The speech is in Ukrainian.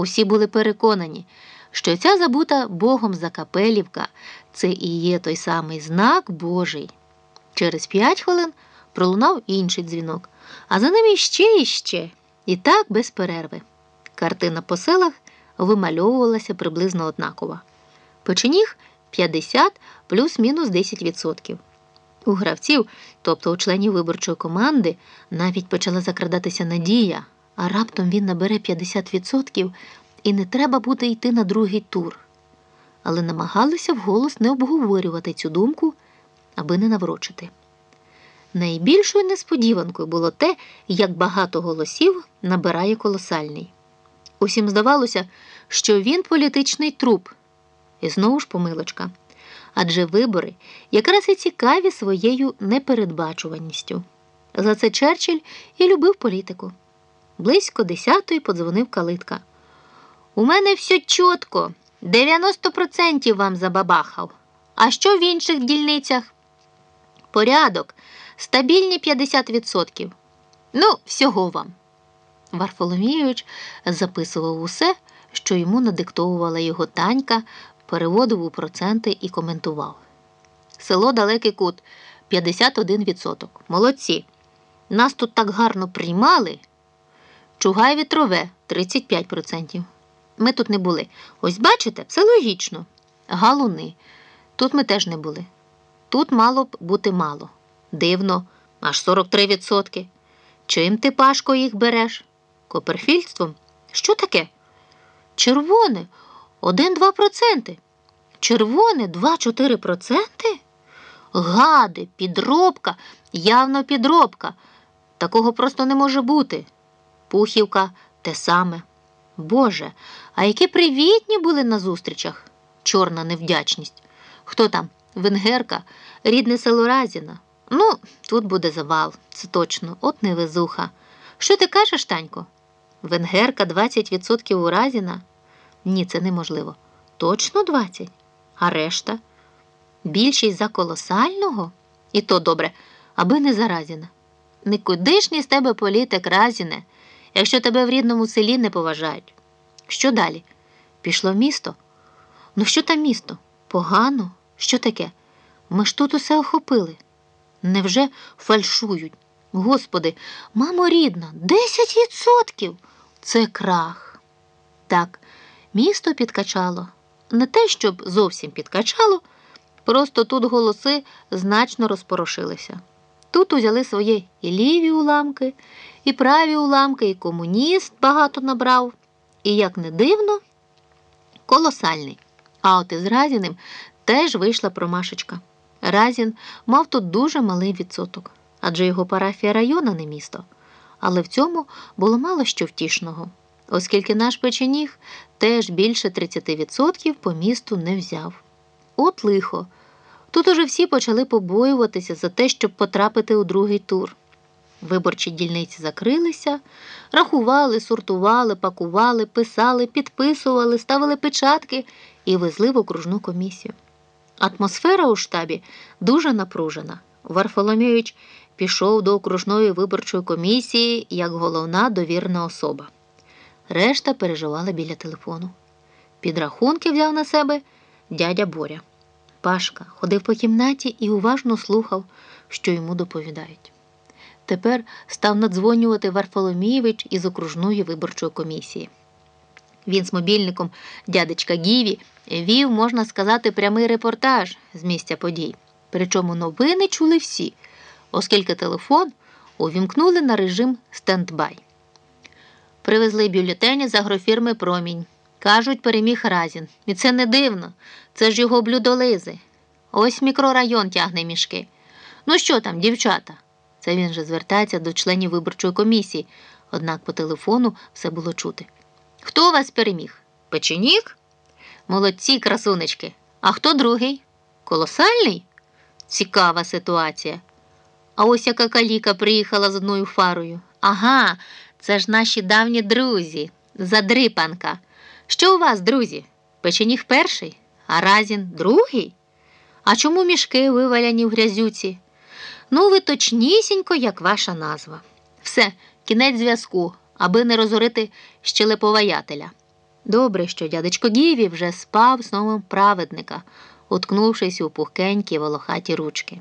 Усі були переконані, що ця забута Богом Закапелівка це і є той самий знак Божий. Через п'ять хвилин пролунав інший дзвінок, а за ним іще і ще, і так без перерви. Картина по селах вимальовувалася приблизно однакова. Печеніг 50 плюс-мінус 10%. У гравців, тобто у членів виборчої команди, навіть почала закрадатися надія, а раптом він набере 50% і не треба буде йти на другий тур. Але намагалися вголос не обговорювати цю думку, аби не наврочити. Найбільшою несподіванкою було те, як багато голосів набирає колосальний. Усім здавалося, що він політичний труп. І знову ж помилочка. Адже вибори якраз і цікаві своєю непередбачуваністю. За це Черчилль і любив політику. Близько десятої подзвонив калитка. У мене все чітко, 90% вам забабахав. А що в інших дільницях? Порядок, стабільні 50%. Ну, всього вам. Варфоломійович записував усе, що йому надиктовувала його танька, переводив у проценти і коментував. Село Далекий Кут 51%. Молодці. Нас тут так гарно приймали. Чугай вітрове 35%. Ми тут не були. Ось бачите, все логічно. Галуни. Тут ми теж не були. Тут мало б бути мало. Дивно, аж 43%. Чим ти, Пашко, їх береш? Коперфільдством? Що таке? Червоне 1-2%. Червоне 2-4%? Гади, підробка, явно підробка. Такого просто не може бути. Пухівка те саме. Боже, а які привітні були на зустрічах. Чорна невдячність. Хто там? Венгерка, рідне село Разіна. Ну, тут буде завал, це точно, от невезуха. Що ти кажеш, Танько? Венгерка 20% у Разіна? Ні, це неможливо. Точно 20? А решта? Більшість за колосального? І то добре, аби не заразіна. Никудишній з тебе політик Разіне, якщо тебе в рідному селі не поважають. Що далі? Пішло місто? Ну, що там місто? Погано? Що таке? Ми ж тут усе охопили. Невже фальшують? Господи, мамо рідна, 10%! Це крах. Так, місто підкачало. Не те, щоб зовсім підкачало, просто тут голоси значно розпорошилися. Тут узяли своє і ліві уламки, і праві уламки, і комуніст багато набрав. І, як не дивно, колосальний. А от із Разіним теж вийшла промашечка. Разін мав тут дуже малий відсоток, адже його парафія района не місто. Але в цьому було мало що втішного, оскільки наш печеніг теж більше 30% по місту не взяв. От лихо. Тут уже всі почали побоюватися за те, щоб потрапити у другий тур. Виборчі дільниці закрилися, рахували, сортували, пакували, писали, підписували, ставили печатки і везли в окружну комісію. Атмосфера у штабі дуже напружена. Варфоломійович пішов до окружної виборчої комісії як головна довірна особа. Решта переживала біля телефону. Підрахунки взяв на себе дядя Боря. Пашка ходив по кімнаті і уважно слухав, що йому доповідають. Тепер став надзвонювати Варфоломійович із окружної виборчої комісії. Він з мобільником дядечка Гіві вів, можна сказати, прямий репортаж з місця подій. Причому новини чули всі, оскільки телефон увімкнули на режим стендбай. Привезли бюлетені з агрофірми Промінь. Кажуть, переміг Разін. І це не дивно. Це ж його блюдолизи. Ось мікрорайон тягне мішки. Ну що там, дівчата? Це він же звертається до членів виборчої комісії, однак по телефону все було чути. Хто вас переміг? Печенік? Молодці, красунечки. А хто другий? Колосальний? Цікава ситуація. А ось яка каліка приїхала з одною фарою. Ага, це ж наші давні друзі, задрипанка. Що у вас, друзі? Печеніг перший, а Разін другий? А чому мішки виваляні в грязюці? Ну, ви точнісінько, як ваша назва. Все, кінець зв'язку, аби не розорити щелеповаятеля. Добре, що дядечко Гіві вже спав сном праведника, уткнувшись у пухкенькі волохаті ручки.